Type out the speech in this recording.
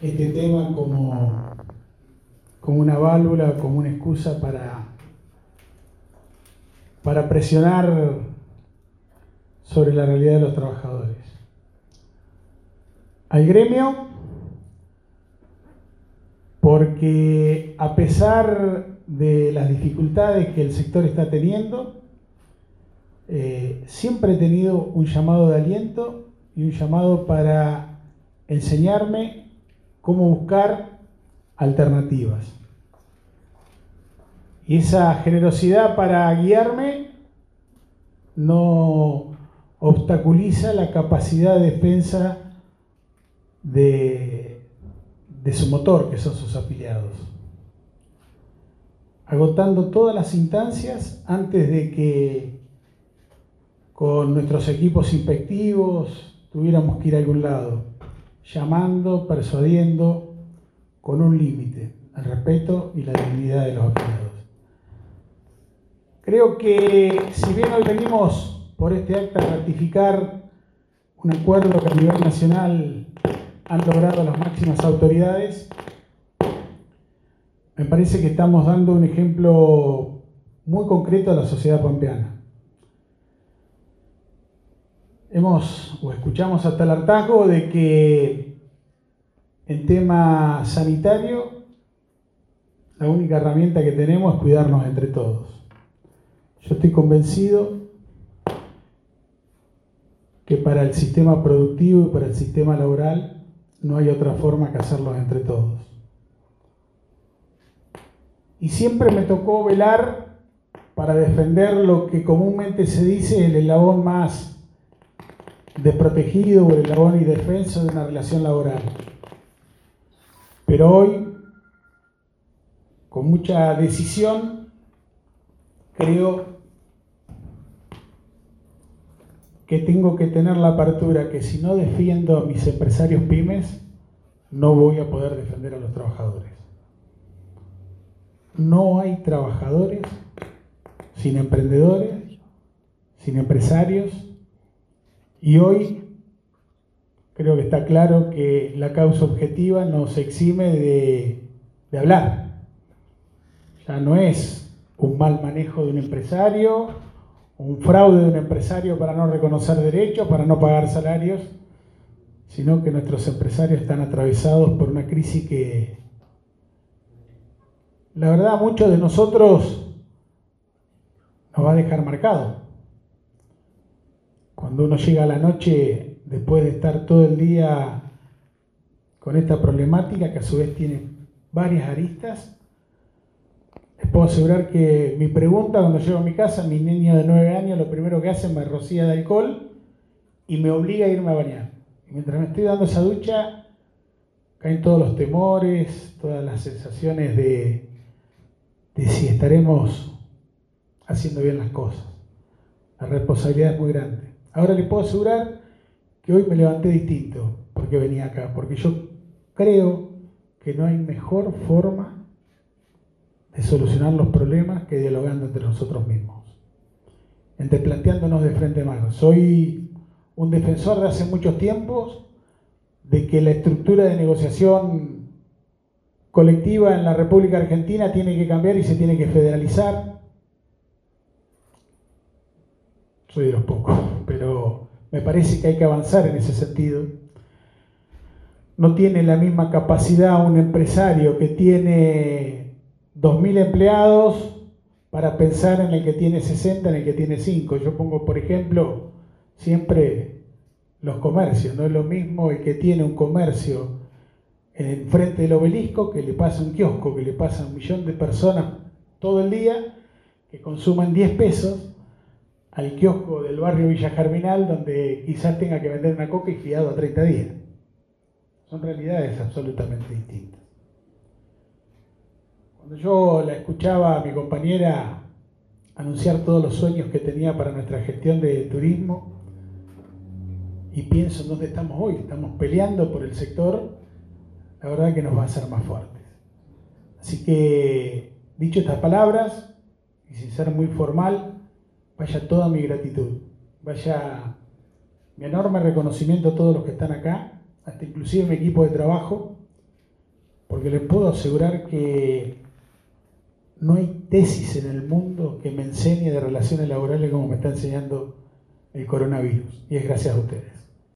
este tema como, como una válvula, como una excusa para, para presionar sobre la realidad de los trabajadores. Al gremio, porque a pesar de las dificultades que el sector está teniendo, eh, siempre he tenido un llamado de aliento y un llamado para enseñarme cómo buscar alternativas. Y esa generosidad para guiarme no obstaculiza la capacidad de defensa de, de su motor, que son sus afiliados. Agotando todas las instancias antes de que con nuestros equipos inspectivos tuviéramos que ir a algún lado, llamando, persuadiendo, con un límite, el respeto y la dignidad de los afiliados. Creo que si bien hoy venimos por este acta a ratificar un acuerdo que a nivel nacional han logrado las máximas autoridades, me parece que estamos dando un ejemplo muy concreto a la sociedad pampeana. Hemos o escuchamos hasta el hartazgo de que en tema sanitario la única herramienta que tenemos es cuidarnos entre todos. Yo estoy convencido que para el sistema productivo y para el sistema laboral no hay otra forma que hacerlos entre todos. Y siempre me tocó velar para defender lo que comúnmente se dice el eslabón más desprotegido o el y defensa de una relación laboral. Pero hoy, con mucha decisión, creo que tengo que tener la apertura que si no defiendo a mis empresarios pymes, no voy a poder defender a los trabajadores. No hay trabajadores sin emprendedores, sin empresarios, y hoy creo que está claro que la causa objetiva nos exime de, de hablar. Ya no es un mal manejo de un empresario, un fraude de un empresario para no reconocer derechos, para no pagar salarios, sino que nuestros empresarios están atravesados por una crisis que, la verdad, muchos de nosotros nos va a dejar marcado. Cuando uno llega a la noche, después de estar todo el día con esta problemática, que a su vez tiene varias aristas, les puedo asegurar que mi pregunta cuando llego a mi casa, mi niño de 9 años, lo primero que hace es me rocía de alcohol y me obliga a irme a bañar. Y mientras me estoy dando esa ducha, caen todos los temores, todas las sensaciones de, de si estaremos haciendo bien las cosas. La responsabilidad es muy grande. Ahora les puedo asegurar que hoy me levanté distinto porque venía acá, porque yo creo que no hay mejor forma de solucionar los problemas que dialogando entre nosotros mismos, entre planteándonos de frente a mano. Soy un defensor de hace muchos tiempos de que la estructura de negociación colectiva en la República Argentina tiene que cambiar y se tiene que federalizar. Soy de los pocos, pero me parece que hay que avanzar en ese sentido. No tiene la misma capacidad un empresario que tiene 2.000 empleados para pensar en el que tiene 60, en el que tiene 5. Yo pongo, por ejemplo, siempre los comercios. No es lo mismo el que tiene un comercio en frente del obelisco que le pasa un kiosco, que le pasa a un millón de personas todo el día que consuman 10 pesos al kiosco del barrio Villa Germinal donde quizás tenga que vender una coca y fiado a 30 días. Son realidades absolutamente distintas. Cuando yo la escuchaba a mi compañera anunciar todos los sueños que tenía para nuestra gestión de turismo, y pienso en dónde estamos hoy, estamos peleando por el sector, la verdad que nos va a hacer más fuertes. Así que, dicho estas palabras, y sin ser muy formal, vaya toda mi gratitud, vaya mi enorme reconocimiento a todos los que están acá, hasta inclusive mi equipo de trabajo, porque les puedo asegurar que no hay tesis en el mundo que me enseñe de relaciones laborales como me está enseñando el coronavirus, y es gracias a ustedes.